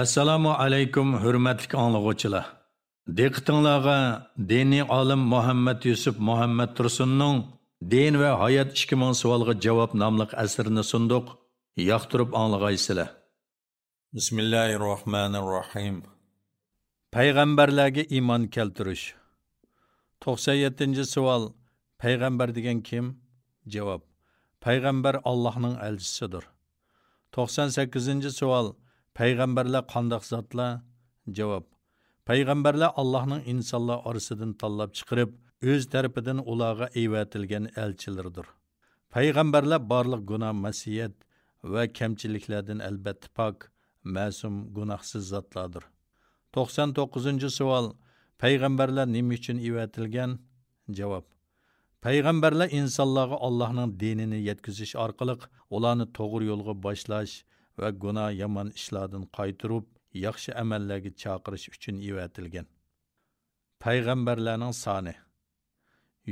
assalomu alaykum hurmatli anglag'uvchilar diqqatinglarga diniy olim muhammad yusuf muhammad tursunning din va hayot ikki ming savolga javob nomli asrini sunduq yoqtirib anglag'aysizlar bismillahi rohmanir rohim payg'ambarlarga iymon keltirish. To'qson yettinchi savol. Payg'ambar degan kim? Javob. Payg'ambar allohning elchisidir. To'qson sakkizinchi savol payg'ambarlar qandoq zotlar javob. Payg'ambarlar allohning insonlar orasidan tanlab chiqarib o'z tarafidan ularga evatilgan elchilardir. Payg'ambarlar barliq gunoh masiyat va kamchiliklardan albatta pok ma'sum gunohsiz zotlardir to'qson to'qqizinchi savol. Payg'ambarlar nima uchun evatilgan javob. Payg'ambarlar insonlarga allohning dinini yetkazish orqali ularni to'g'ri yo'lga boshlash va gunoh yomon ishlardan qaytirib yaxshi amallarga chaqirish uchun evatilgan payg'ambarlarning soni.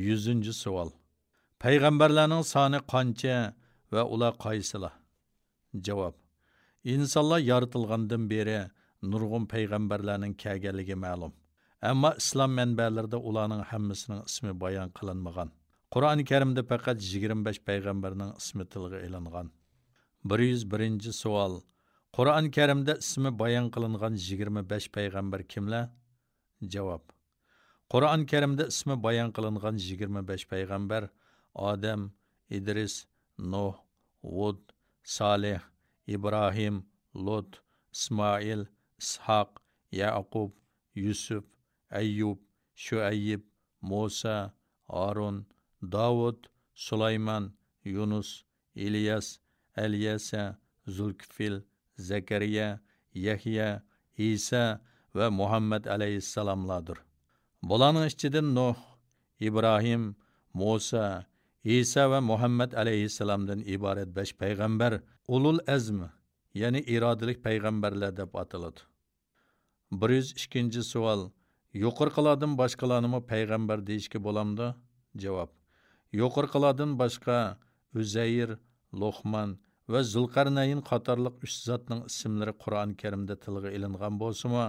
Yuzinchi savol. Payg'ambarlarning soni qancha va ular qaysilar? Javob. Insonlar yoritilgandan beri nurg'un payg'ambarlarning kelganligi ma'lum. Ammo islom manbalarida ularning hammasining ismi bayon qilinmagan. Qur'oni karimda faqat 25 payg'ambarning ismi tilga ilingan. 101-ci sual. Qur'an-ı Kerimdə ismi bayan qılınğan 25 peyğəmbər kimlər? Cavab. Qur'an-ı Kerimdə ismi bayan qılınğan 25 peyğəmbər Adəm, İdris, Nuh, Vud, Salih, İbrahim, Lut, İsmail, İshaq, Yaqub, Yusuf, Əyyub, Şüəyyib, Musa, Arun, Davud, Sulayman, Yunus, İlyas, Elyesa, Zulkfil, Zekeriya, Yahya, İsa ve Muhammed aleyhisselamlardır. Bulanın işçidin Nuh, İbrahim, Musa, İsa ve Muhammed aleyhisselamdan ibaret beş peygamber, ulul ezm, yani iradilik peygamberler deb atılıdı. 102. sual. Yuqurqilardan başqalarını peygamber deyişki bolamdı? Cevap. Yuqurqilardan başqa Üzeyir, luqman va zulqarnayn qatorliq uch zotning ismlari qur'oni karimda tilga ilingan bo'lsimi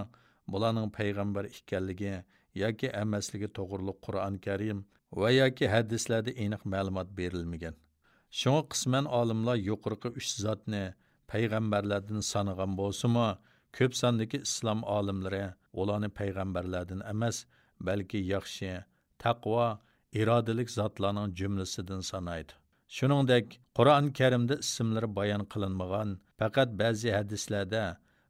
bularning payg'ambar ekanligi yoki emasligi to'g'riliq qur'oni karim va yoki hadislarda aniq ma'lumot berilmagan. Shunga qisman olimlar yuqorqi uch zotni payg'ambarlardan sanagan bo'lsa-mu, ko'p sondagi islom olimlari ularni payg'ambarlardan emas balki yaxshi taqvo irodalik zotlarning jumlasidan sanaydi. Shuningdek, Qur'on Karimda ismlari bayon qilinmagan, faqat ba'zi hadislarda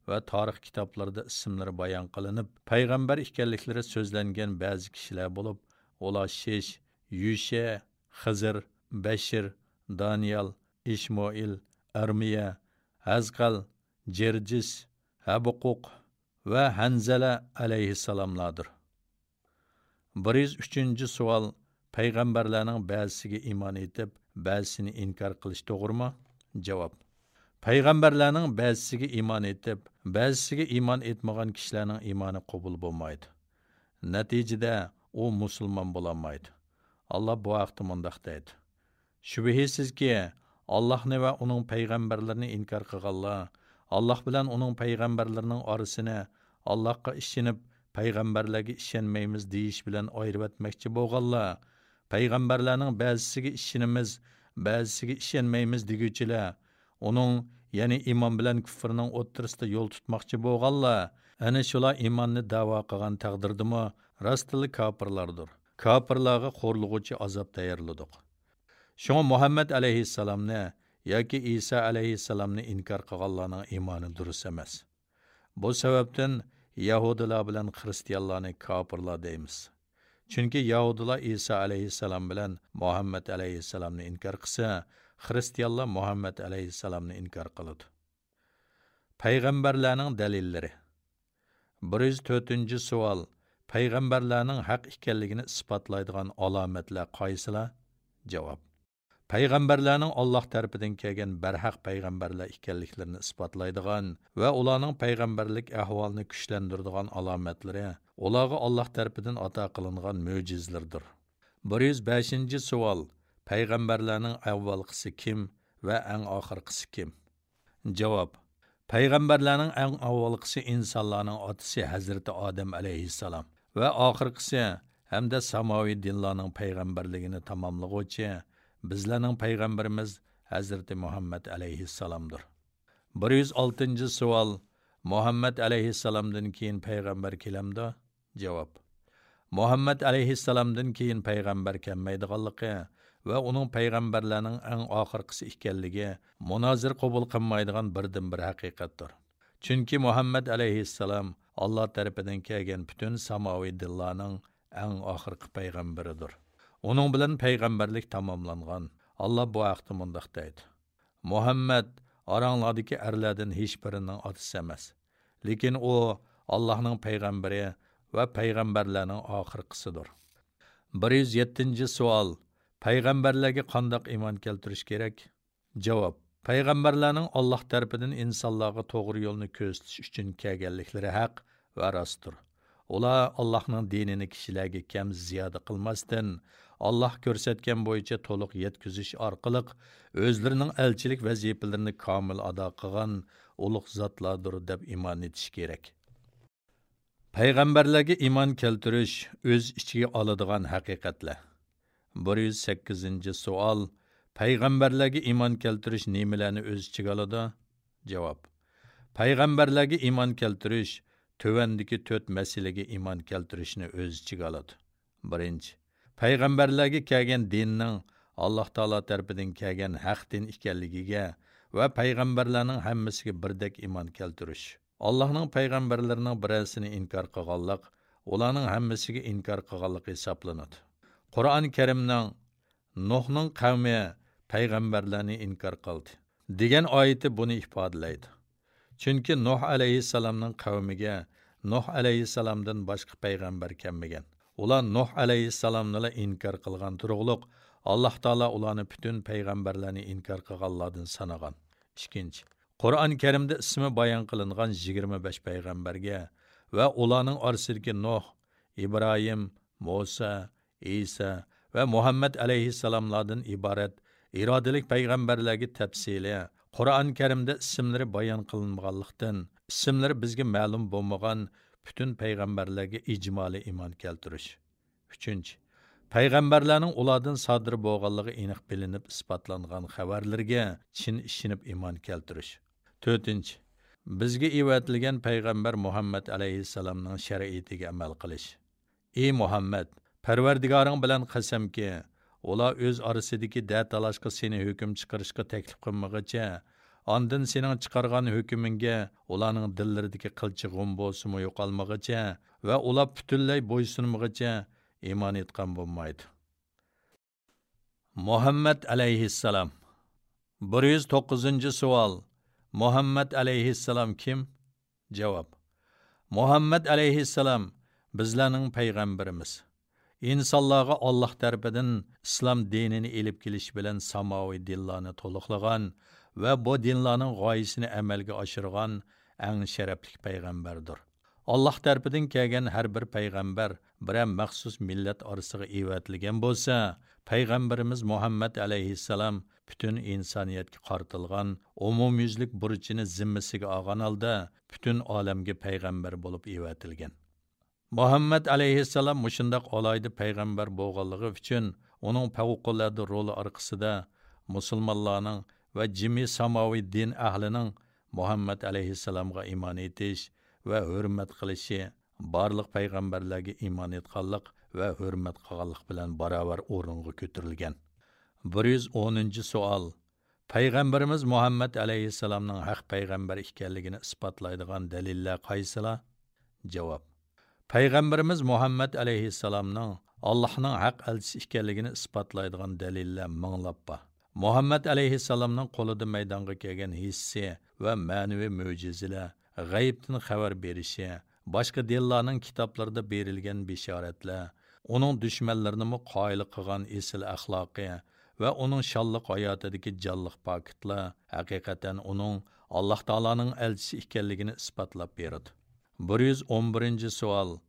va tarix kitoblarida ismlari bayon qilinib, payg'ambar ekanliklari so'zlangan ba'zi kishilar bo'lib, ular Shesh, Yusha, Xizr, Bashir, daniyal Ishmoil, Armiya, Hazqal, Jerjis, Habuquq va Hanzala alayhissalomlardir. 103 savol payg'ambarlarning ba'zisiga iymon etib, ba'zisini inkor qilish to'g'rimi? Javob. Payg'ambarlarning ba'zisiga iymon etib, ba'zisiga iymon etmagan kishilarning iymoni qabul bo'lmaydi. Natijada u musulmon bo'lolmaydi. Alloh bu haqda mundaq deydi. Shubhisizki, Allohni va uning payg'ambarlarini inkor qilganlar Alloh bilan uning payg'ambarlarining orasini Allohga ishonib, payg'ambarlarga ishonmaymiz deyish bilan ayribatmoqchi bo'lganlar payg'ambarlarning ba'zisiga ishonamiz ba'zisiga ishonmaymiz deguchilar uning ya'ni iymon bilan kufrning o'ttirisida yo'l tutmoqchi bo'lganlar ana shular iymonni davo qilgan taqdirdimi rostili kofirlardir kofirlarga xo'rlig'uchi azob tayyorladik shunga muhammad alayhissalomni yoki iso alayhissalomni inkor qilganlarning iymoni durust emas. Bu sababdan yahudilar bilan xristianlarni kofirlar deymiz. Chunki Yahudilar iso alayhissalom bilan Muhammad alayhissalomni inkor qilsa, xristianlar Muhammad alayhissalomni inkor qiladi. Payg'ambarlarning dalillari 104 savol. Payg'ambarlarning haq ekanligini isbotlaydigan alomatlar qaysilar? Javob. Payg'ambarlarning Alloh tarafidan kelgan barhaq payg'ambarlar ekanliklarini isbotlaydigan va ularning payg'ambarlik ahvolini kuchlantiradigan alomatlari ularga Alloh tarafidan ato qilingan mo'jizlardir. 105 savol. Payg'ambarlarning avvalgisi kim va eng oxirgisi kim? Javob. payg'ambarlarning eng avvalgisi insonlarning otasi hazrati odam alayhissalom va oxirgisi hamda samoviy dinlarning payg'ambarligini tamomlag'uvchi bizlarning payg'ambarimiz hazrati muhammad alayhissalomdir. Bir yuz oltinchi savol. Muhammad alayhissalomdan keyin payg'ambar kelamdi javob. Muhammad alayhissalomdan keyin payg'ambar kelmaydiganligi va uning payg'ambarlarning eng oxirgisi ekanligi munozir qabul qilmaydigan birdan bir haqiqatdir. Chunki muhammad alayhissalom alloh tarafidan kelgan butun samoviy dillarning eng oxirgi payg'ambaridir. Onun bilan payg'ambarlik tamomlangan alloh bu haqda mundaq deydi muhammad oranglardagi arlardan hech birining otasi emas lekin u allohning payg'ambari va payg'ambarlarning oxirgisidir bir yuz savol payg'ambarlarga qandoq iymon keltirish kerak javob payg'ambarlarning alloh tomonidan insonlarga to'g'ri yo'lni ko'rsatish uchun kelganliklari haq va rostdir ular allohning dinini kishilarga kam ziyoda qilmasdan alloh ko'rsatgan bo'yicha to'liq yetkazish orqali o'zlarining elchilik vazifalarini komil ado qilgan ulug' zotlardir deb iymon etish kerak. Payg'ambarlarga iymon keltirish o'z ichiga oladigan haqiqatlar. Bir yuz sakkizinchi savol payg'ambarlarga iymon keltirish nimalarni o'z ichiga oladi? Javob payg'ambarlarga iymon keltirish tuvandagi to'rt masalaga iymon keltirishni o'z ichiga oladi. Birinchi payg'ambarlarga kelgan dinning alloh taolo tarafidan kelgan haq din ekanligiga va payg'ambarlarning hammasiga birdek iymon keltirish. Allohning payg'ambarlarining birasini inkor qilganlik ularning hammasiga inkor qilganlik hisoblanadi. Qur'oni karimning nuhning qavmi payg'ambarlarni inkor qildi degan oyati buni ifodalaydi chunki nuh alayhissalomning qavmiga nuh alayhissalomdan boshqa payg'ambar kelmagan. Ular nuh alayhissalomni inkor qilgan turug'liq alloh taolo ularni butun payg'ambarlarni inkor qilganlardan sanagan. Ikkinchi qur'oni karimda ismi bayon qilingan yigirma besh payg'ambarga va ularning orasidagi nuh ibrohim muso İsa və Muhammed aleyhisselamlardan ibaret iradalik peyğəmbərlərə təfsili Qur'on-Karimdə isimləri bayan qılınmağanlıqdan isimləri bizə məlum bolmagan bütün payg'ambarlarga ijmoli iymon keltirish. 3. payg'ambarlarning ulardan sodir bo'lganligi aniq bilinib isbotlangan xabarlarga chin ishinib iymon keltirish. 4. Bizga evatilgan payg'ambar Muhammad alayhissalomning shariatiga amal qilish. Ey Muhammad, parvardigoring bilan qasamki ular o'z orasidagi da talashqa seni hukm chiqarishga taklif qilmag'icha Ondan sening chiqargan hukmingga ularning dillaridagi qilchi g'um bo'lsimi yo'qolmag'icha va ular butunlay bo'ysunmag'icha iymon etgan bo'lmaydi. Muhammad alayhissalom 109 savol. Muhammad alayhissalom kim? Javob. Muhammad alayhissalom bizlarning payg'ambarimiz. insonlarga Alloh tarafidan islom dinini elib kelish bilan samoviy dinlarni to'liqlagan va bu dinlarning g'oyasini amalga oshirgan eng sharafli payg'ambardir. Alloh tarafidan kelgan har bir payg'ambar bir maxsus millat orasiga evatilgan bo'lsa, payg'ambarimiz Muhammad alayhissalom butun insoniyatga qartilgan umumyuzlik burchini zimmasiga olgan holda butun olamga payg'ambar bo'lib evatilgan. muhammad alayhissalom mushundoq olaydi payg'ambar bo'lganligi uchun uning favqulodda roli orqasida musulmonlarning və cimi samavi din əhlinin Muhammed əleyhissalamğa iman etiş və hörmət qilishi barlıq peyğəmbərlərə iman etqanlıq və hörmət qılğanlıq bilan baravar orunğa көтерілген. 110-cı sual. Peyğəmbərimiz Muhammed əleyhissalamның haqq peyğəmbər ikənligini isbatlaydigan dəlillər qaysılar? Cavab. Peyğəmbərimiz Muhammed əleyhissalamның Allahның haqq elçisi ikənligini isbatlaydigan dəlillər minglab var. Muhammad alayhissalomning qo'lida maydonga kelgan hissi va ma'naviy mo'jizalar g'ayibdan xabar berishi boshqa dinlarning kitoblarida berilgan bishoratlar uning dushmanlarini qoyil qilgan esil axloqi va uning shalliq hayotidagi jonliq pokitlar haqiqatan uning alloh taoloning elchisi ekanligini isbotlab beradi 111 savol.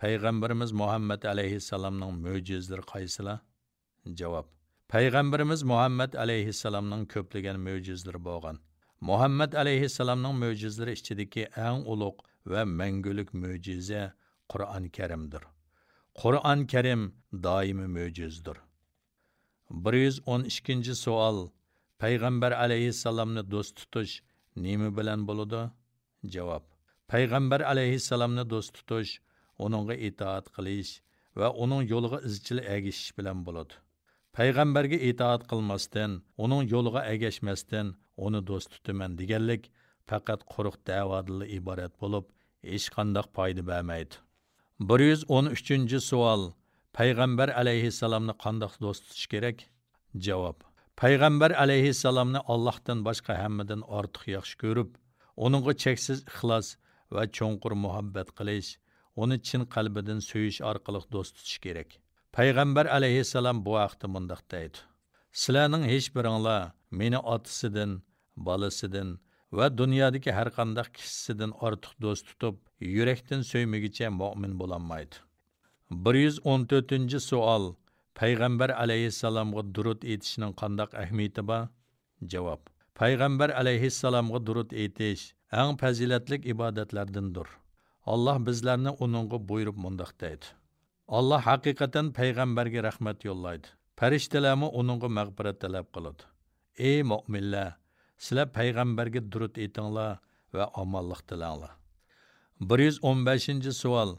Payg'ambarimiz Muhammad alayhissalomning mo'jizalari qaysilar? Javob. Payg'ambarimiz Muhammad alayhissalomning ko'plagan mo'jizlari bo'lgan. muhammad alayhissalomning mo'jizlari ichidagi eng ulug' va mangulik mo'jiza qur'oni karimdir qur'oni karim doimiy mo'jizdir bir yuz o'n ikkinchi savol payg'ambar alayhissalomni do'st tutish nima bilan bo'ladi javob payg'ambar alayhissalomni do'st tutish uningga itoat qilish va uning yo'liga izchil agishish bilan bo'ladi payg'ambarga itoat qilmasdan uning yo'liga agashmasdan uni do'st tutaman deganlik faqat quruq da'vodili iborat bo'lib hech qandoq foyda bermaydi bir yuz o'n uchinchi savol payg'ambar alayhissalomni qandoq do'st tutish kerak javob payg'ambar alayhissalomni allohdan boshqa hammadan ortiq yaxshi ko'rib uningga cheksiz ixlos va cho'nqur muhabbat qilish uni chin qalbidan suyish orqali do'st tutish kerak payg'ambar alayhissalom bu haqda mundoq deydi. Sizlarning hech biringlar meni otasidan bolasidan va dunyodagi har qanday kishisidan ortiq do'st tutib yurakdan so'ymagicha mo'min bo'lolmaydi bir yuz o'n to'rtinchi savol. Payg'ambar alayhissalomga durud etishning qandoq ahamiyati bor? Javob. Payg'ambar alayhissalomga durud etish fazilatli ibodatlardandir. Alloh bizlarni uningga alloh haqiqatan payg'ambarga rahmat yo'llaydi. Farishtalarmi uningga mag'firat talab qiladi. Ey mo'minlar sizlar payg'ambarga durud etinglar va omonlik tilanglar. bir yuz o'n beshinchi savol.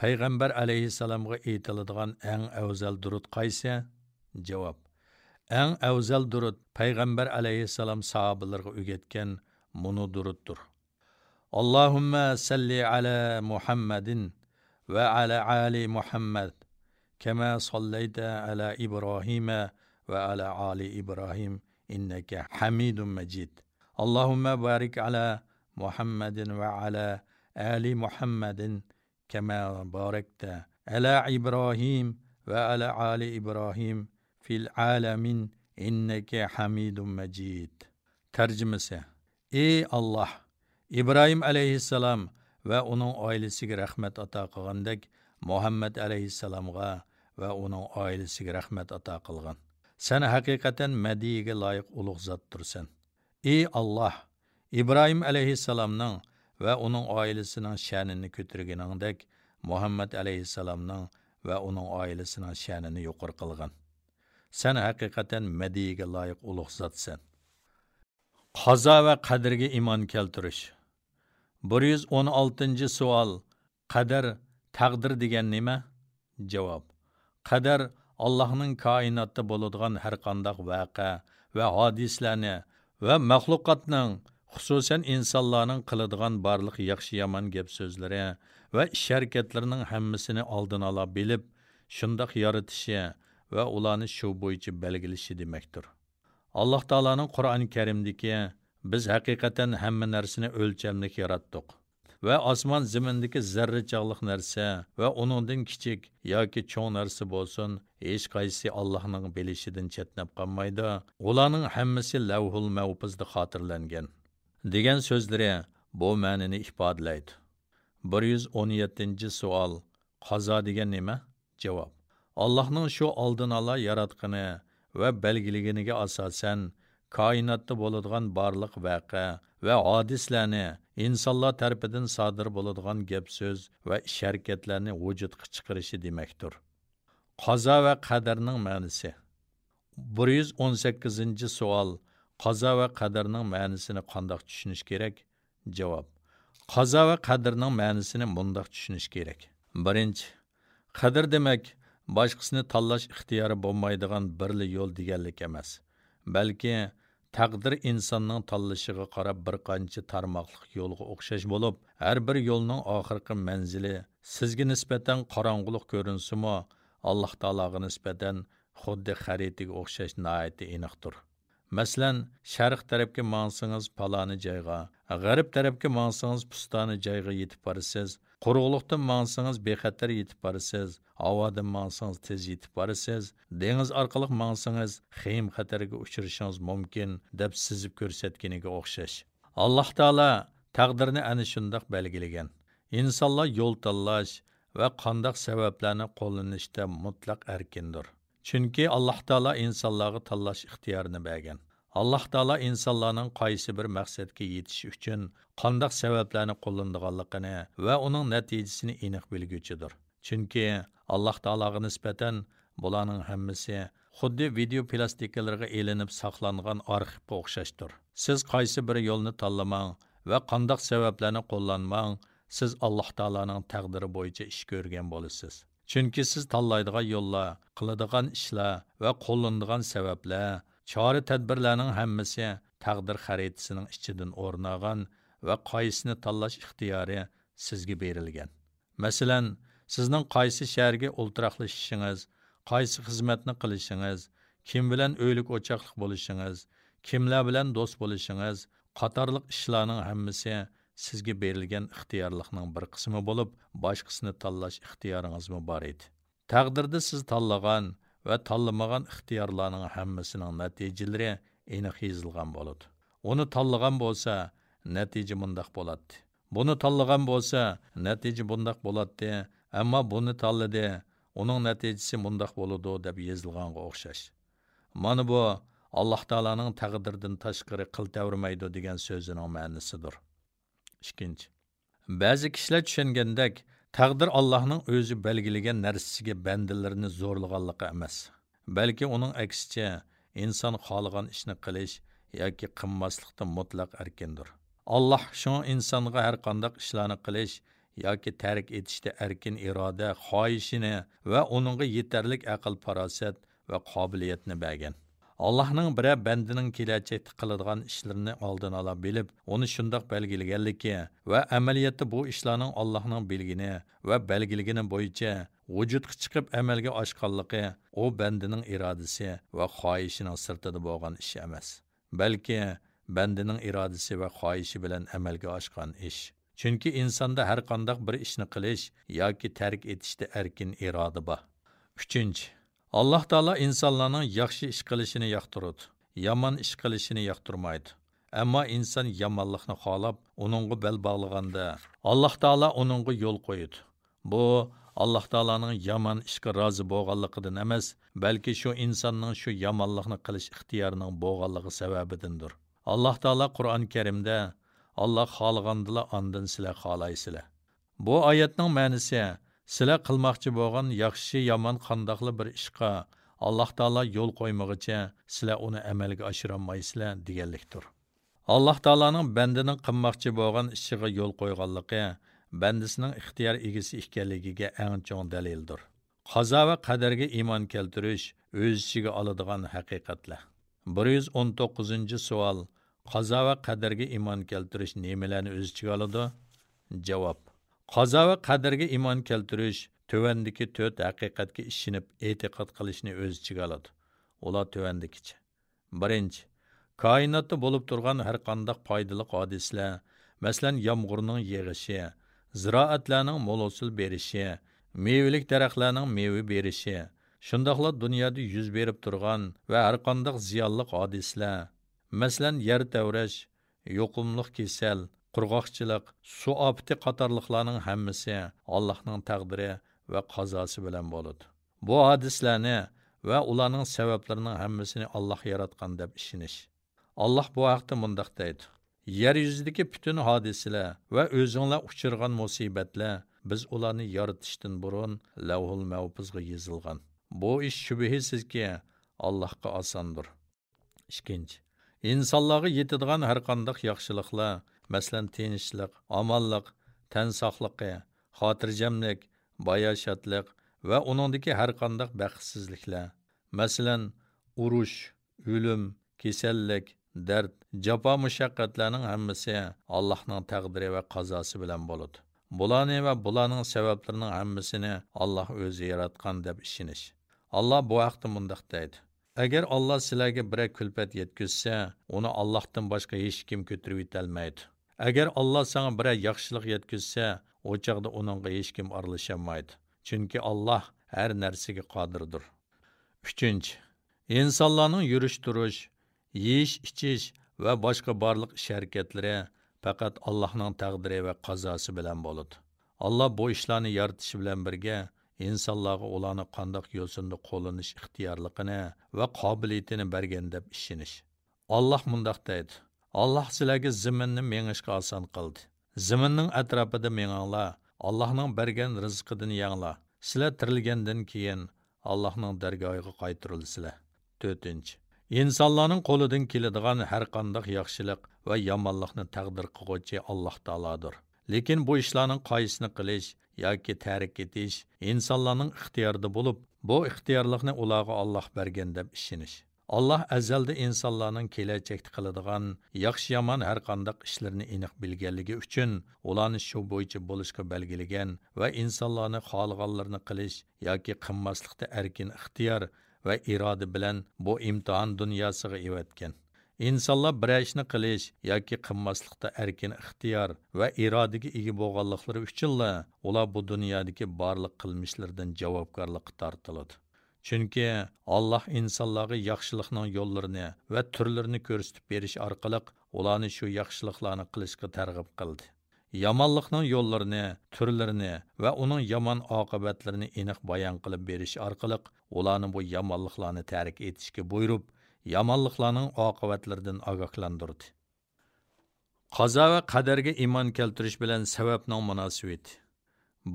Payg'ambar alayhissalomga aytiladigan eng afzal durud qaysi? Javob. Eng afzal durud payg'ambar alayhissalom sahobalarga o'rgatgan munu duruddir allohumma salli ala muhammadin وعلى آل محمد كما صليت على إبراهيم وعلى آل إبراهيم إنك حميد مجيد. اللهم بارك على محمد وعلى آل محمد كما باركت على إبراهيم وعلى آل إبراهيم في العالمين إنك حميد مجيد. ترجمة إيه الله إبراهيم عليه السلام va uning oilasiga rahmat ata qilgandek Muhammad aleyhisselamga va uning oilasiga rahmat ata qilgan. Sen haqiqatan madiyiga loyiq ulug' zot tursan Ey alloh ibrohim aleyhisselamning va uning oilasining sha'nini ko'targaningdek muhammad alayhissalomning va uning oilasining sha'nini yuqori qilgan san haqiqatan madiyaga loyiq ulug' zotsan qazo va qadrga iymon keltirish. Bir yuz o'n oltinchi savol qadar taqdir degan nima? Javob. Qadar allohning koinotda bo'ladigan har qandoq vaqa va hodislarni va maxluqotning xususan insonlarning qiladigan barliq yaxshi yomon gap so'zlari va ish harakatlarining hammasini oldin ola bilib shundoq yoritishi va ularni shu bo'yicha belgilashi demakdir. Alloh taoloning qur'oni karimdagi biz haqiqatan hamma narsani o'lchamlik yaratdik va osmon zimindagi zarrachog'liq narsa va uningdan kichik yoki cho'ng narsa bo'lsin hech qaysi allohning bilishidan chetnab qolmaydi. Ularning hammasi lavhul mavpizda xotirlangan. Degan so'zlari bu ma'nini ifodalaydi bir yuz o'n yettinchi savol. Qazo degan nima? Javob. Allohning shu oldin ola yaratqini va belgiliginiga asosan koinotda bo'ladigan barliq vaqa va hodislarni insonlar tarafidan sodir bo'ladigan gap so'z va ish harakatlarni vujudga chiqarishi demakdir. Qazo va qadarning ma'nisi bir yuz o'n sakkizinchi savol. Qazo va qadarning ma'nisini qandoq tushunish kerak? Javob. Qazo va qadarning ma'nisini mundoq tushunish kerak. Birinchi. Qadr demak boshqasini tanlash ixtiyori bo'lmaydigan birli yo'l deganlik emas balki Тәғдір инсанның таллышыға қарап бір қанчы тармақлық yolға оқшаш болып, әр бір yolның ақырқы мәнзілі сізге қаранғылық қараңғылық көрінсімі, Аллах Таалаға нисбәтен xuddi xaritga o'xshash nihoyatda aniqdir masalan sharq tarafga маңсыңыз паланы жайға, g'arb tarafga mansangiz pustani joyga yetib borasiz. quruqliqdan mansangiz bexatar yetib borasiz. Havodan mansangiz tez yetib borasiz. Dengiz orqali mansangiz xeym xatarga uchrashingiz mumkin deb sizib ko'rsatganiga o'xshash. Alloh taolo taqdirni ana shundoq belgilagan. Insonlar yo'l tanlash va qandoq sabablarni qo'llanishda mutlaq erkindir. Chunki Alloh taolo insonlarga tanlash ixtiyorini bergan. Alloh taolo insonlarning qaysi bir maqsadga yetishi uchun qandoq sabablarni qo'llanadiganligini va uning natijasini aniq bilguchidir chunki alloh taologa nisbatan bularning hammasi xuddi video plastikalarga elinib saqlangan arxivga o'xshashdir siz qaysi bir yo'lni tanlamang va qandoq sabablarni qo'llanmang siz alloh taoloning taqdiri bo'yicha ish ko'rgan bo'lasiz chunki siz tanlaydigan yo'llar qiladigan ishlar va qo'llanadigan sabablar chora tadbirlarning hammasi taqdir xaritasining ichidan o'rin olgan va qaysini tanlash ixtiyori sizga berilgan masalan sizning qaysi shaharga o'ltiraqlashishingiz qaysi xizmatni qilishingiz kim bilan o'ylik o'choqliq bo'lishingiz kimlar bilan do'st bo'lishingiz qatorliq ishlarning hammasi sizga berilgan ixtiyorlikning bir qismi bo'lib boshqasini tanlash ixtiyoringizmi bor edi taqdirda siz tanlagan va tanlamagan ixtiyorlarning hammasining natijalari aniq yozilgan bo'ladi. Uni tanlagan bo'lsa natija bundoq bo'ladi buni tanlagan bo'lsa natija bundoq bo'ladi ammo buni tanladi uning natijasi bundoq bo'ladi deb yozilganga o'xshash. Mana bu alloh taoloning taqdirdan tashqari qil tavrmaydi degan so'zining ma'nisidir. Ikkinchi ba'zi kishilar tushungandek taqdir allohning o'zi belgilagan narsasiga bandalarni zo'rlaganligi emas balki uning aksicha inson xohlagan ishni qilish yoki qilmaslikda mutlaq erkindir. Alloh shu insonga har qanday ishlarni qilish yoki tark etishda erkin iroda xoyishini va uningga yetarlik aql farosat va qobiliyatni bergan. Allahның бірі бәндінің келәчекті қылыдыған ішлеріні алдын ала біліп, оны шындақ бәлгілігәлікі və әмәлиyyətdə bu işlarның Allahның bilgini və bəlgilігini boyunca vücudqa chiqib əməlgə aşqanlıqı o bəndinin iradəsi və xahişinin sırtıda bolğan iş emas. Bəlkə bəndinin iradəsi və xahişi bilan əməlgə aşqan iş. Çünki insanda hər qandaq bir işni qilish yoki tark etishda erkin iroda bor. 3. Alloh taolo insonlarning yaxshi ish qilishini yoqtiradi yomon ish qilishini yoqtirmaydi ammo inson yomonlikni xohlab uningga bel bog'laganda alloh taolo uningga yo'l qo'yadi bu alloh taoloning yomon ishga rozi bo'lganligidan emas balki shu insonning shu yomonlikni qilish ixtiyorining bo'lganligi sababidandir alloh taolo qur'oni karimda alloh xohlagandila bu oyatning ma'nisi sizlar qilmoqchi bo'lgan yaxshi yomon qandoqli bir ishqa alloh taolo yo'l qo'ymag'icha sizlar uni amalga oshirolmaysizlar deganlikdir alloh taoloning bandining qilmoqchi bo'lgan ishiga yo'l qo'yganligi bandisining ixtiyor egisi ekanligiga eng chong dalildir qazo va qadarga iymon keltirish o'z ichiga oladigan haqiqatlar bir yuz o'n to'qqizinchi savol qazo va qadarga iymon keltirish nimalarni o'z ichiga oladi javob qazo va qadrga iymon keltirish tuvandiki to'rt haqiqatga ishinib e'tiqod qilishni o'z ichiga oladi. Ular tuvandikicha birinchi koinotda bo'lib turgan har qanday foydali hodisalar masalan yomg'irning yig'ishi ziroatlarning mo'l berishi mevalik daraxtlarning meva berishi shundoqla dunyoda yuz berib turgan va har qanday ziyonli hodisalar masalan yer tavrash yuqumliq kasal qurg'oqchilik suv opiti qatorliqlarning hammasi allohning taqdiri va qazosi bilan bo'ladi bu hadislarni va ularning sabablarining hammasini alloh yaratgan deb ishonish. Alloh bu haqda mundoq deydi. Yer yuzidagi butun hodisalar va o'zinglar uchirgan musibatlar biz ularni yaratishdan burun lavhul mavbizga yozilgan yetadigan har qanday yaxshiliklar masalan tinchlik omonlik tan sog'ligi xotirjamlik bayoshatlik va uningdagi har qanday baxtsizliklar. Masalan urush o'lim kasallik dard jafo mushaqqatlarning hammasi allohning taqdiri va qazosi bilan bo'ladi. Bularni va bularning sabablarining hammasini alloh o'zi yaratgan deb ishonish. Alloh bu haqda mundoq deydi. Agar alloh sizlarga biror kulpat yetkazsa uni allohdan boshqa hech kim ko'tarib yetolmaydi agar alloh sanga biror yaxshilik yetkazsa u chog'da uningga hech kim aralasholmaydi chunki alloh har narsaga qodirdir uchinchi insonlarning yurish turish yeyish ichish va boshqa barliq ish harakatlari faqat allohning taqdiri va qazosi bilan bo'ladi alloh bu ishlarni yaratishi bilan birga insonlarga ularni qandoq yo'lsinda qo'llanish ixtiyorligini va qobiliyatini bergan deb ishonish alloh mundoq deydi alloh sizlarga ziminni mengishga oson qildi. Ziminning atrofida menganglar. Allohning bergan rizqidan yanglar. Sizlar tirilgandan keyin allohning dargohiga qaytirilsizlar to'rtinchi. Insonlarning qo'lidan keladigan har qanday yaxshilik va yomonlikni taqdir qilg'uvchi alloh taolodir. Lekin bu ishlarning qaysini qilish yoki tark etish insonlarning ixtiyorida bo'lib bu ixtiyorlikni ularga olloh bergan deb ishonish. Alloh azalda insonlarning kelajakda qiladigan yaxshi yomon har qandaq ishlarni aniq bilganligi uchun ularni shu bo'yicha bo'lishga belgilagan va insonlarni xohlaganlarini qilish yoki qilmaslikda erkin ixtiyor va iroda bilan bu imtihon dunyosiga evatgan insonlar bir ishni qilish yoki qilmaslikda erkin ixtiyor va irodaga ega bo'lganliklari uchunla ular bu dunyodagi barliq qilmishlardan javobgarlikqa tortiladi chunki alloh insonlarga yaxshilikning yo'llarini va turlarini ko'rsatib berish orqali ularni shu yaxshiliklarni qilishga targ'ib qildi. Yomonlikning yo'llarini, turlarini va uning yomon oqibatlarini aniq bayon qilib berish orqali ularni bu yomonliklarni tark etishga buyurib, yomonliklarning oqibatlaridan ogohlantirdi. Qazo va qadarga iymon keltirish bilan sababning munosabati.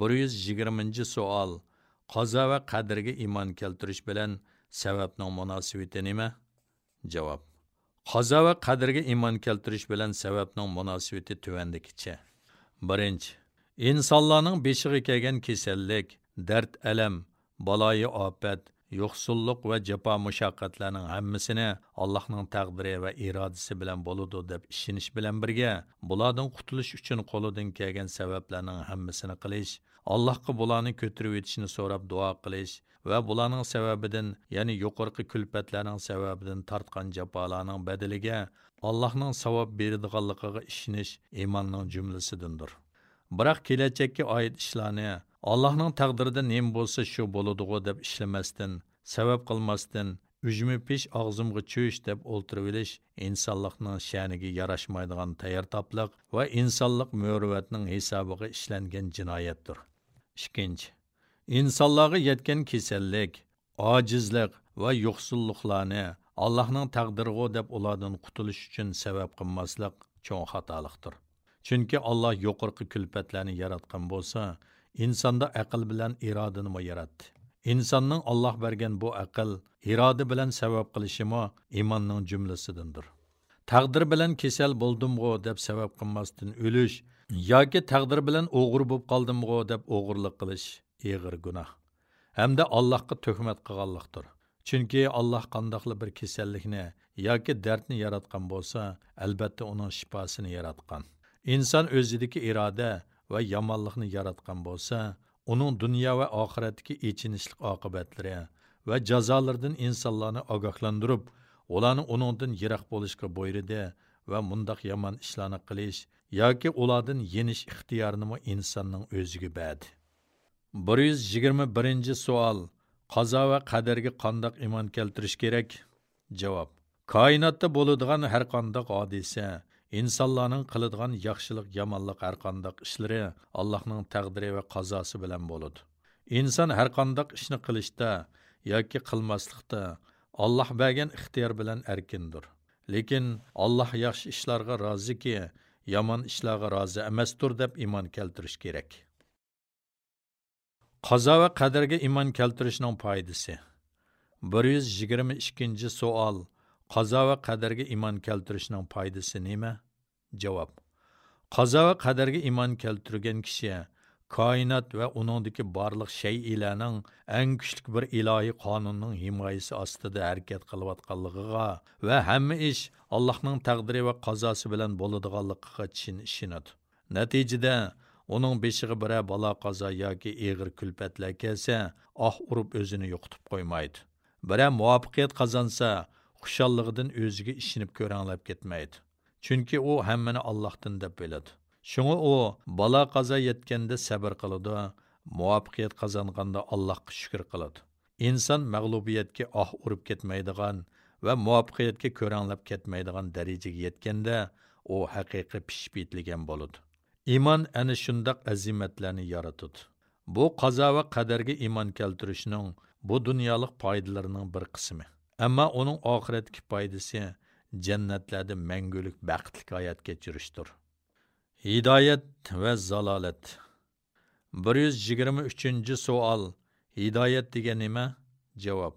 120 savol qazo va qadrga iymon keltirish bilan sababning munosabati nima? Javob. Qazo va qadrga iymon keltirish bilan sababning munosabati tuvandikicha. Birinchi insonlarning beshiga kelgan kasallik dard alam baloyi ofat yo'qsullik va jafo mushaqqatlarning hammasini allohning taqdiri va irodasi bilan bo'ludi deb ishonish bilan birga bulardan qutulish uchun qo'lidan kelgan sabablarning hammasini qilish allohga bularni ko'tarib o'tishni so'rab duo qilish va bularning sababidan ya'ni yuqorqi kulfatlarning sababidan tortgan jafolarning badaliga allohning savob beradiganligiga ishonish iymonning jumlasidandir biroq kelajakka oid ishlarni allohning taqdirida nima bo'lsa shu bo'ladigu deb ishlamasdan sabab qilmasdan Үжмі пеш ағзымғы чөш деп олтырвеліш инсанлықның шәніге ярашмайдыған таяр таплық ва инсанлық мөрветнің хесабыға ішленген жинаяттыр. Ikkinchi insonlarga yetgan kasallik ojizlik va yo'qsulliklarni allohning taqdiriga deb ulardan qutulish uchun sabab qilmaslik cho'ng xatolikdir chunki alloh yuqorqi kulfatlarni yaratgan bo'lsa insonda aql bilan irodani yaratdi. Insonning alloh bergan bu aql iroda bilan sabab qilishimi iymonning jumlasidandir. Taqdir bilan kasal bo'ldimg'u deb sabab qilmasdan o'lish yoki taqdir bilan o'g'ri bo'lib qoldimg'u deb o'g'irlik qilish ig'ir gunoh. Hamda allohga tuhmat qilganlikdir. Chunki alloh qandoqli bir kasallikni yoki dardni yaratgan bo'lsa albatta uning shifosini yaratgan. Inson o'zidagi iroda va yomonlikni yaratgan bo'lsa uning dunyo va oxiratdagi echinishlik oqibatlari va jazolardan insonlarni ogohlantirib ularni uningdan yiroq bo'lishga buyurdi va mundoq yomon ishlarni qilish yoki ulardan yenish ixtiyorini insonning o'ziga berdi bir yuz yigirma birinchi savol. Qazo va qadarga qandoq iymon keltirish kerak? Javob. Koinotda bo'ladigan har qandoq hodisa insonlarning qiladigan yaxshilik yomonlik har qandoq ishlari allohning taqdiri va qazosi bilan bo'ladi. Inson har qandoq ishni qilishda yoki qilmaslikda alloh bergan ixtiyor bilan erkindir. Lekin alloh yaxshi ishlarga roziki yomon ishlarga rozi emasdir deb iymon keltirish kerak. Qazo va qadarga iymon keltirishning foydasi. Bir yuz yigirma ikkinchi savol qazo va qadarga iymon keltirishning foydasi nima? Javob. Qazo va qadarga iymon keltirgan kishi koinot va uningdagi barliq shayilaning eng kuchli bir ilohiy qonunning himoyasi ostida harakat qilayotganligiga va hamma ish allohning taqdiri va qazosi bilan bo'ladiganligiga chin ishonadi natijada uning beshig'i biror balo qazo yoki ig'ir kulpatlar kelsa oh urib o'zini yo'qotib qo'ymaydi biror muvaffaqiyat qozonsa xushalligidan o'ziga ishinib ko'ranglab ketmaydi chunki u hammani allohdan deb biladi Шуңа у бала қаза yetkanda sabr qiladi, muvaffaqiyat qozonganda Allohga shukr qiladi. Inson mag'lubiyatga oh urib ketmaydigan va muvaffaqiyatga ko'ranglab ketmaydigan darajaga yetganda u haqiqiy pishib bo'ladi. Iymon ana shundoq azimatlarni yaratadi. Bu qazo va qadarga iymon keltirishning bu dunyolik foydalarining bir qismi. Ammo uning oxiratdagi foydasi jannatlarda mangulik baxtli hayot kechirishdir hidoyat va zalolat bir yuz yigirma uchinchi savol hidoyat degan nima? Javob.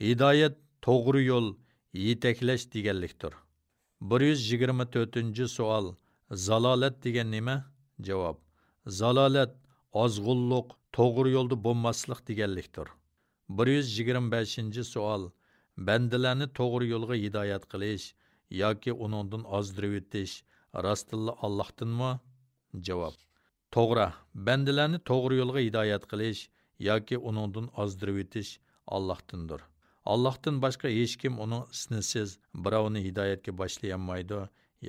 Hidoyat to'g'ri yo'l yetaklash deganlikdir. bir yuz yigirma to'rtinchi savol zalolat degan nima? Javob. Zalolat ozg'unliq to'g'ri yo'lda bo'lmaslik deganlikdir. bir yuz yigirma beshinchi savol bandalarni to'g'ri yo'lga hidoyat qilish yoki uningdan ozdirib o'tish rostilla ollohdinmi javob to'g'ri bandalarni to'g'ri yo'lga hidoyat qilish yoki uningdan ozdirib o'tish ollohdindir allohdan boshqa hech kim uni isnisiz birovni hidoyatga boshlayolmaydi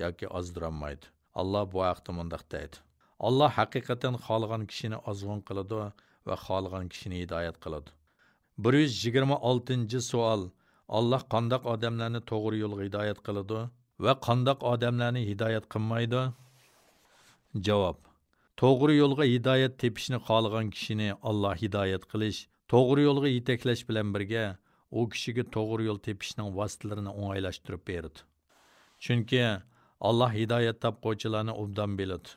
yoki ozdirolmaydi alloh bu haqda mundoq deydi alloh haqiqatan xohlagan kishini ozg'un qiladi va xohlagan kishini hidoyat qiladi bir yuz yigirma oltinchi savol alloh qandoq odamlarni to'g'ri yo'lga hidoyat qiladi va qandoq odamlarni hidoyat qilmaydi? Javob. To'g'ri yo'lga hidoyat tepishni xohlagan kishini olloh hidoyat qilish to'g'ri yo'lga yetaklash bilan birga u kishiga to'g'ri yo'l tepishning vositalarini o'ng'aylashtirib berdi. Chunki alloh hidoyat topquvchilarni obdan biladi.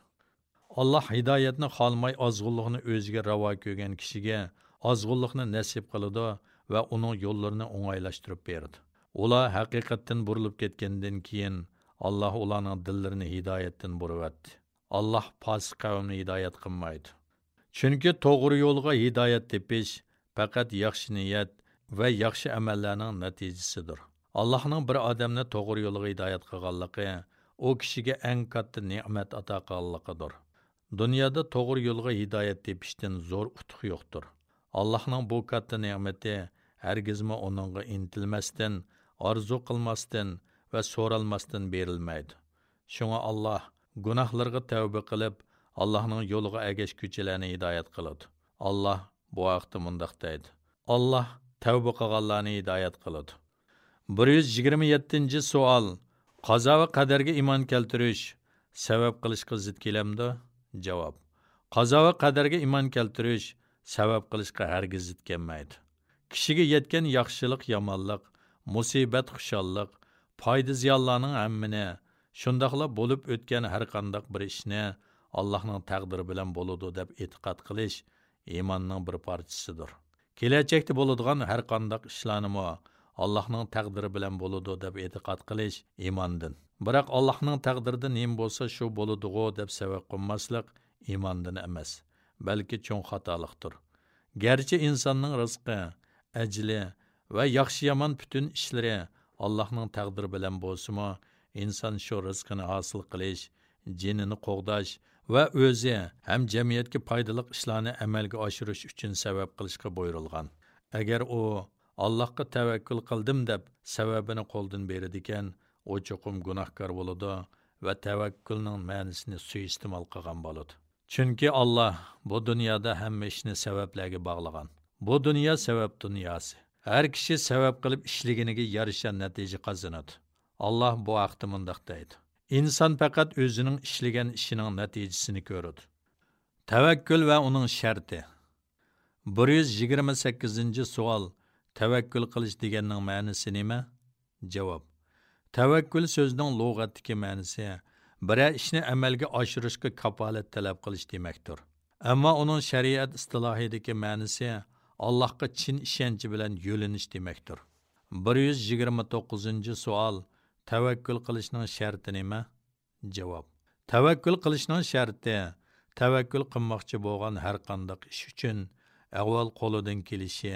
Alloh hidoyatni xohlamay ozg'unlikni o'ziga ravo ko'rgan kishiga ozg'unlikni nasib qiladi va uning yo'llarini o'ng'aylashtirib berdi. Ular haqiqatdan burilib ketgandan keyin alloh ularning dillarini hidoyatdan buriyapti alloh posiq qavmni hidoyat qilmaydi. Chunki to'g'ri yo'lga hidoyat tepish faqat yaxshi niyat va yaxshi amallarning natijasidir. Allohning bir odamni to'g'ri yo'lga hidoyat qilganligi u kishiga eng katta ne'mat ato qilganligidir. Dunyoda to'g'ri yo'lga hidoyat tepishdan zo'r utuq yo'qdir. Allohning bu katta ne'mati hargizmi uningga intilmasdan arzu qilmasdan va so'ralmasdan berilmaydi. Shunga alloh gunohlarga tavba qilib allohning yo'liga agashguchilarni hidoyat qiladi. Alloh bu haqda mundoq deydi. Alloh tavba qilganlarni hidoyat qiladi. bir yuz yigirma yettinchi savol qazo va qadarga iymon keltirish sabab qilishga zid kelamdi javob. Qazo va qadarga iymon keltirish sabab qilishga hargiz zid kelmaydi. Kishiga yetgan yaxshilik yomonlik musibat xushalliq foyda ziyonlarning hammini shundoqla bo'lib o'tgan har qandaq bir ishni allohning taqdiri bilan bo'ludi deb e'tiqod qilish iymonning bir parchasidir kelajakda bo'ladigan har qandaq ishlarnimi allohning taqdiri bilan bo'ladi deb e'tiqod qilish iymondan. Biroq allohning taqdirida nim bo'lsa shu bo'ladigu deb sabab qilmaslik iymondan emas balki cho'ng xatolikdir garchi insonning rizqi ajli va yaxshi yomon butun ishlari allohning taqdiri bilan bo'lsimi inson shu rizqini hosil qilish jinini qo'g'dash va o'zi ham jamiyatga foydali ishlarni amalga oshirish uchun sabab qilishga buyurilgan. Agar u allohga tavakkul qildim deb sababini qo'ldan beradigan u cho'qim gunohkor bo'ladi va tavakkulning ma'nisini suiiste'mol qilgan bo'ladi. Chunki alloh bu dunyoda hamma ishni sabablarga bog'lagan. Bu dunyo sabab dunyosi har kishi sabab qilib ishlaginiga yarasha natija qozonadi alloh bu haqda mundoq deydi. Inson faqat o'zining ishlagan ishining natijasini ko'radi tavakkul va uning sharti bir yuz yigirma sakkizinchi savol tavakkul qilish deganning ma'nisi nima javob tavakkul so'zining lug'atdagi ma'nisi biror ishni amalga oshirishga kafolat talab qilish demakdir. Ammo uning shariat istilohidagi ma'nisi allohga chin ishonchi bilan yo'linish demakdir. bir yuz yigirma to'qqizinchi savol tavakkul qilishning sharti nima? Javob. Tavakkul qilishning sharti tavakkul qilmoqchi bo'lgan har qanday ish uchun avval qo'lidan kelishi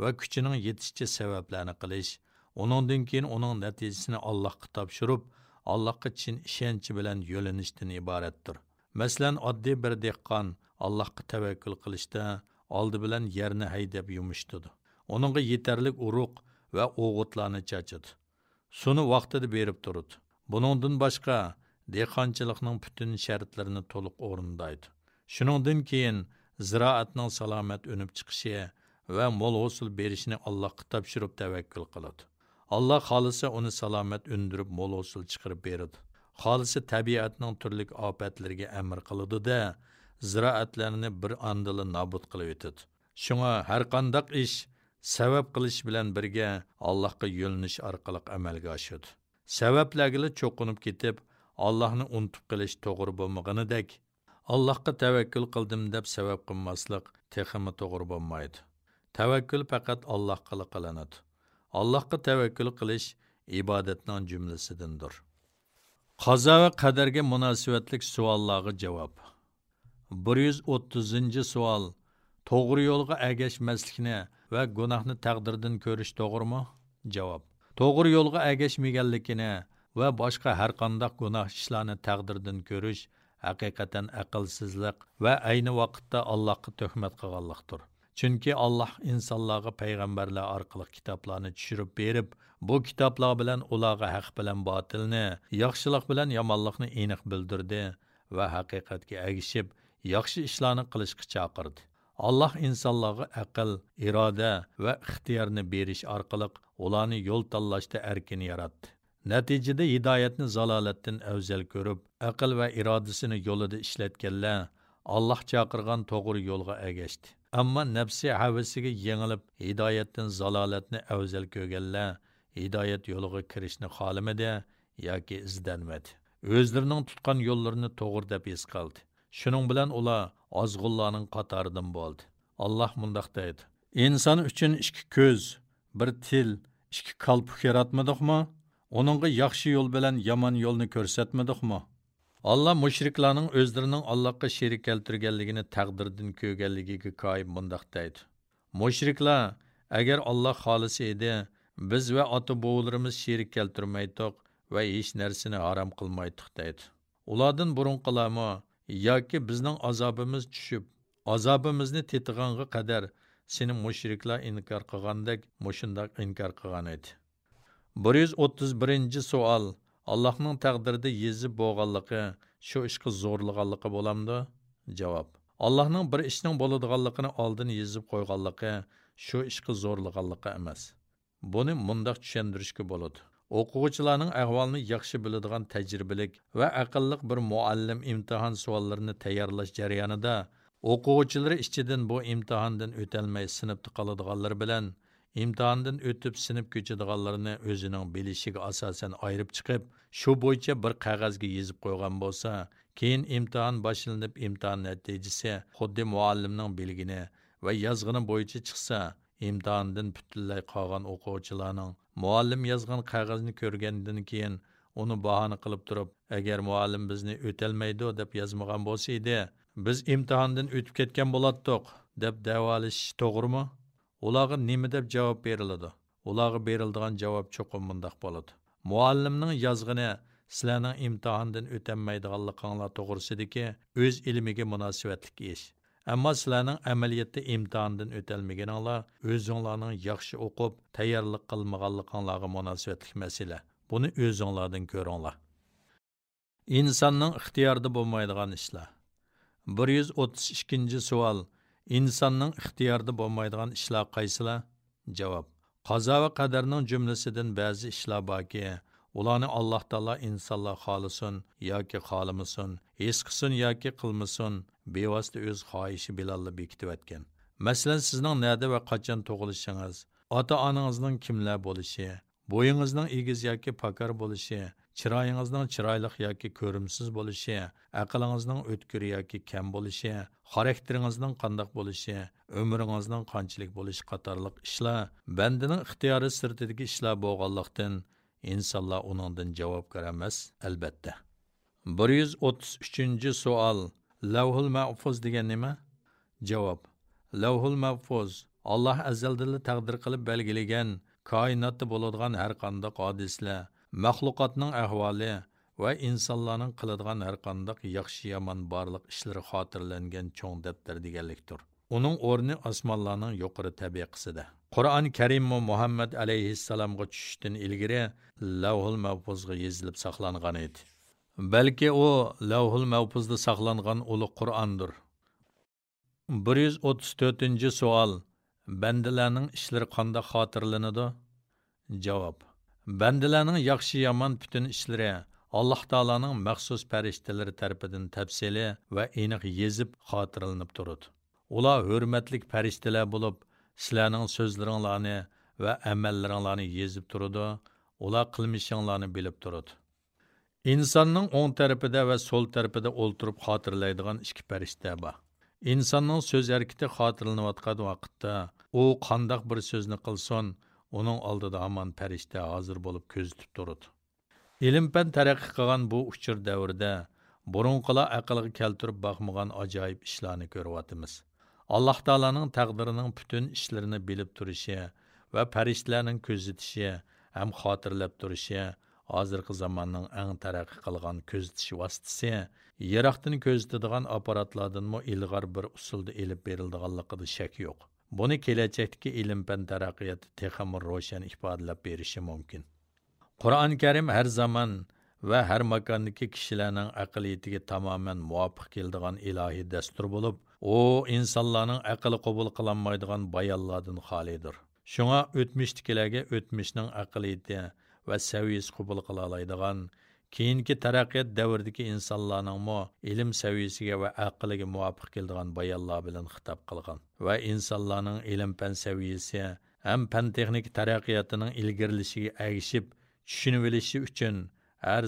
va kuchining yetishicha sabablarni qilish uningdan keyin uning natijasini allohga topshirib allohga chin ishonchi bilan yo'linishdan iboratdir. Masalan oddiy bir dehqon allohga tavakkul qilishda oldi bilan yerni haydab yumishtirdi. Uningga yetarlik urug' va o'g'itlarni chachidi suni vaqtida berib turdi. Buningdan boshqa dehqonchilikning butun shartlarini to'liq o'rindaydi shuningdan keyin ziroatning salomat unib chiqishi va mo'l hosil berishini allohga topshirib tavakkul qiladi. Alloh xohlasa uni salomat undirib mo'l hosil chiqarib beradi. Xohlasa tabiatning turli ofatlariga amr qiladi-da, ziraatlarini bir andili nobud qilib o'tadi shunga har qanday ish sabab qilish bilan birga allohga yo'linish orqali amalga oshadi sabablarga cho'qinib ketib allohni unutib qilish to'g'ri bo'lmaganidek allohga tavakkul qildim deb sabab qilmaslik texmi to'g'ri bo'lmaydi. Tavakkul faqat allohga qilinadi allohga tavakkul qilish ibodatning jumlasidandir. Qazo va qadarga munosabatlik savollarga javob. Bir yuz o'ttizinchi savol to'g'ri yo'lga agashmaslikni va gunohni taqdirdan ko'rish to'g'rimi? Javob. To'g'ri yo'lga agashmaganligini va boshqa har qanday gunoh ishlarni taqdirdan ko'rish haqiqatan aqlsizlik va ayni vaqtda allohga tuhmat qilganlikdir. Chunki alloh insonlarga payg'ambarlar orqali kitoblarni tushirib berib bu kitoblar bilan ularga haq bilan botilni yaxshilik bilan yomonlikni aniq bildirdi va haqiqatga agishib yaxshi ishlarni qilishga chaqirdi. Alloh insonlarga aql iroda va ixtiyorni berish orqali ularni yo'l tanlashda erkin yaratdi. Natijada hidoyatni zalolatdan afzal ko'rib aql va irodasini yo'lida ishlatganlar alloh chaqirgan to'g'ri yo'lga agashdi ammo nafsi havasiga yengilib hidoyatdan zalolatni afzal ko'rganlar hidoyat yo'liga kirishni xohlamadi yoki izdanmadi o'zlarining tutgan yo'llarini to'g'ri deb his qildi. Shuning bilan ular ozg'unlarning qatoridan bo'ldi. Alloh mundoq deydi. Inson uchun ikki ko'z bir til ikki qalb yaratmadikmi uningga yaxshi yo'l bilan yomon yo'lni ko'rsatmadikmi alloh mushriklarning o'zlarining allohga sherik keltirganligini taqdirdan ko'rganligiga qoyib mundoq deydi. Mushriklar agar olloh xolisi edi biz va ota bobolarimiz sherik keltirmaydiq va hech narsani harom qilmaydiq deydi. Ulardan burunqilarmi yoki bizning azobimiz tushib azobimizni tetig'anga qadar seni mushriklar inkor qilgandek mushundoq inkor qilgan edi. Bir yuz o'ttiz birinchi savol. Allohning taqdirida yezib bo'lganligi shu ishga zo'rlaganligi bo'lamdi javob. Allohning bir ishning bo'ladiganligini oldin yezib qo'yganligi shu ishga zo'rlaganligi emas. Buni mundoq tushuntirishga bo'ladi. O'quvchilarning ahvolini yaxshi biladigan tajribalik va aqlliq bir muallim imtihon savollarini tayyorlash jarayonida o'quvchilari ichidan bu imtihondan o'tolmay sinfda qoladiganlar bilan imtihondan o'tib sinf ko'chadiganlarni o'zining bilishiga asosan ayirib chiqib shu bo'yicha bir qog'ozga yezib qo'ygan bo'lsa keyin imtihon boshlanib imtihon natijasi xuddi muallimning bilgini va yozg'ini bo'yicha chiqsa imtihondan butunlay qolgan o'quvchilarning muallim yozgan qog'ozni ko'rgandan keyin uni bahona qilib turib agar muallim bizni o'tolmaydi deb yozmagan bo'lsa edi. Biz imtihondan o'tib ketgan bo'lardiq deb davolash to'g'rimi? Ularga nima deb javob beriladi? Ularga beriladigan javob cho'qim mundoq bo'ladi. Muallimning yozg'ini sizlarning imtihondan o'tolmaydiganliginglar to'g'risidagi o'z ilmiga munosabatlik ish. Әмма sizlarning amaliyotda imtihondan o'tolmaganinglar o'zinglarning yaxshi o'qib tayyorlik qilmaganliginglarga munosabatli masala. Buni o'zinglardan ko'ringlar. Инсанның ixtiyorida болмайдыған ishlar. 132 savol. Insonning ixtiyorida bo'lmaydigan ishlar qaysilar? Javob. Qazo ва qadarning jumlasidan бәзі ishlar borki, ularni alloh taolo insonlar xohlasin yoki xohlamasin his qilsin yoki qilmasin bevosita o'z xohishi bilan bekitayotgan. Masalan sizning nada va qachon tug'ilishingiz ota onangizning kimlar bo'lishi bo'yingizning egiz yoki pakar bo'lishi chiroyingizning chiroyli yoki ko'rimsiz bo'lishi aqlingizning o'tkir yoki kam bo'lishi xarakteringizning qandoq bo'lishi umringizning qanchalik bo'lishi qatorliq ishlar bandining ixtiyori sirtidagi ishlar bo'lganlikdan insonlar uningdan javobgar emas albatta. Bir yuz o'ttiz uchinchi savol lavhul mahfuz degan nima? Javob. Lavhul mahfuz alloh azaldili taqdir qilib belgilagan koinotda bo'ladigan har qanday hodislar maxluqotning ahvoli va insonlarning qiladigan har qanday yaxshi yomon barliq ishlari xotirlangan cho'ng daftar deganlikdir. Uning o'rni osmonlarning yuqori tabiqasida. Qur'oni karimmi muhammad alayhissalomga tushishdan ilgari lavhul mahfuzga yezilib saqlangan edi. Balki u lavhul mahfuzda saqlangan ulug' qur'ondir bir yuz o'ttiz to'rtinchi savol bandalarning ishlari qanday xotirlanadi javob bandalarning yaxshi yomon butun ishlari alloh taoloning maxsus farishtalari tarafidan tafsili va aniq yezib xotirlanib turadi ular hurmatlik farishtalar bo'lib sizlarning so'zlaringlarni va amallaringlarni yezib turadi ular qilmishinglarni bilib turadi insonning o'ng tarafida va so'l tarafida o'ltirib xotirlaydigan ikki farishta bor insonning so'z harakati xotirlanayotgan vaqtda u qandoq bir so'zni qilsin uning oldida hamon farishta hozir bo'lib ko'zitib turadi ilm pan taraqqiy qilgan bu uchur davrda burunqilar aqlga keltirib boqmagan ajoyib ishlarni ko'ryapmiz alloh taoloning taqdirining butun ishlarini bilib turishi va farishtalarning ko'zitishi ham xotirlab turishi hozirgi zamonning eng taraqqiy qilgan ko'zitish vositasi yiroqdan ko'zitadigan apparatlardanmi ilg'or bir usulda ilib berildiganligida shak yo'q buni kelajakdagi ilm pan taraqqiyoti texmi ro'shan ifodalab berishi mumkin qur'oni karim har zamon va har makondagi kishilarning aqliyatiga tamoman muvofiq keladigan ilohiy dastur bo'lib u insonlarning aqli qabul qilinmaydigan bayonlardan xolidir shunga o'tmishdikilarga o'tmishning aqliyati va saviyasi qabul qila oladigan keyingi taraqqiyot davridagi insonlarningmi ilm saviyasiga va aqliga muvofiq keladigan bayonlar bilan xitob qilgan va insonlarning ilm fan saviyasi ham texnik taraqqiyotining ilgarilishiga agishib tushunib uchun har